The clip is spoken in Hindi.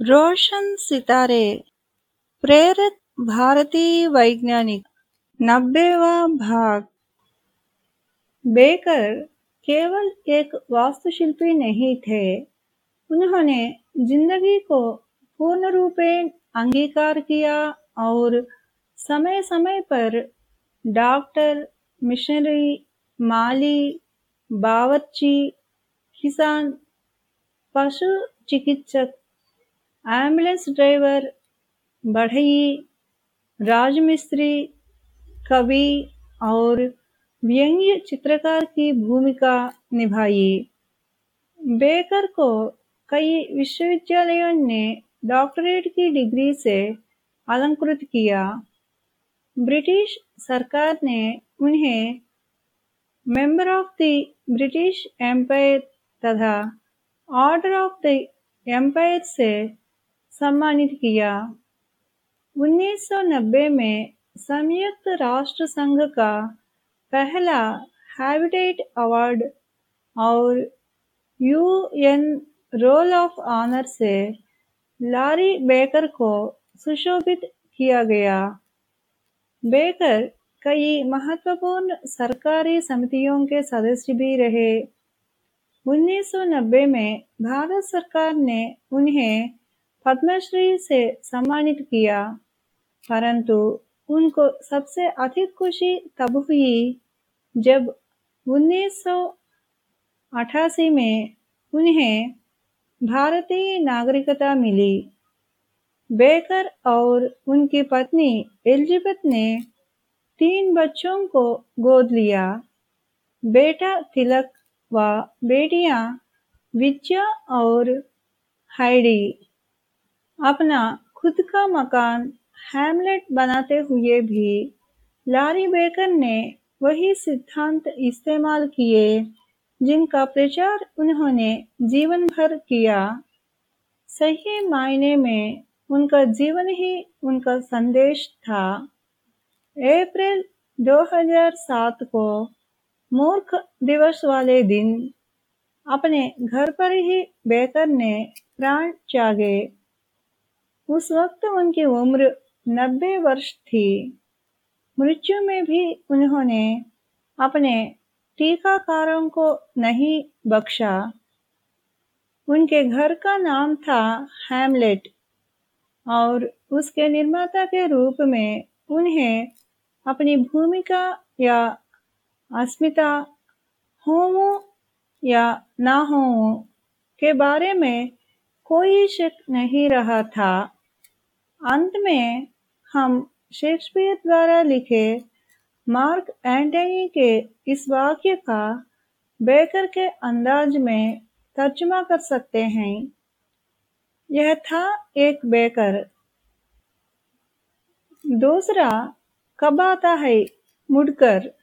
रोशन सितारे, प्रेरित भारतीय वैज्ञानिक, नब्बेवा भाग। बेकर केवल एक वास्तुशिल्पी नहीं थे। उन्होंने ज़िंदगी को पूर्ण रूपेण अंगीकार किया और समय समय पर डॉक्टर, मिशनरी, माली, बावर्ची, किसान, पशु चिकित्सक एंबुलेंस ड्राइवर बढ़ई राजमिस्त्री कवि और व्यंग्य चित्रकार की भूमिका निभाई। बेकर को कई विश्वविद्यालयों ने डॉक्टरेट की डिग्री से अलंकृत किया। ब्रिटिश सरकार ने उन्हें member of the British empire तथा ऑर्डर ऑफ़ द एम्पायर से सम्मानित किया। 1990 में संयुक्त राष्ट्र संघ का पहला हैबिटेट अवार्ड और यूएन रोल ऑफ़ ऑनर से लारी बेकर को सुशोभित किया गया। बेकर कई महत्वपूर्ण सरकारी समितियों के सदस्य भी रहे। 1990 में भारत सरकार ने उन्हें पद्मश्री से सम्मानित किया, परंतु उनको सबसे अधिक खुशी तब हुई जब 1988 में उन्हें भारतीय नागरिकता मिली। बेकर और उनकी पत्नी एलिजाबेथ ने तीन बच्चों को गोद लिया। बेटा तिलक व बेटियाँ विद्या और हाइडी अपना खुद का मकान हैमलेट बनाते हुए भी लारी बेकर ने वही सिद्धांत इस्तेमाल किए, जिनका प्रचार उन्होंने जीवन भर किया। सही मायने में उनका जीवन ही उनका संदेश था। अप्रैल 2007 को मूर्ख दिवस वाले दिन अपने घर पर ही बेकर ने प्राण त्यागे। उस वक्त उनकी उम्र नब्बे वर्ष थी। मृत्यु में भी उन्होंने अपने टीकाकारों को नहीं बख्शा। उनके घर का नाम था हैमलेट और उसके निर्माता के रूप में उन्हें अपनी भूमिका या अस्मिता हो या ना हो के बारे में कोई शक नहीं रहा था। अंत में हम शेक्सपियर द्वारा लिखे मार्क एंटनी के इस वाक्य का बेकर के अंदाज में तर्जुमा कर सकते हैं। यह था एक बेकर। दूसरा, कब आता है मुड़कर?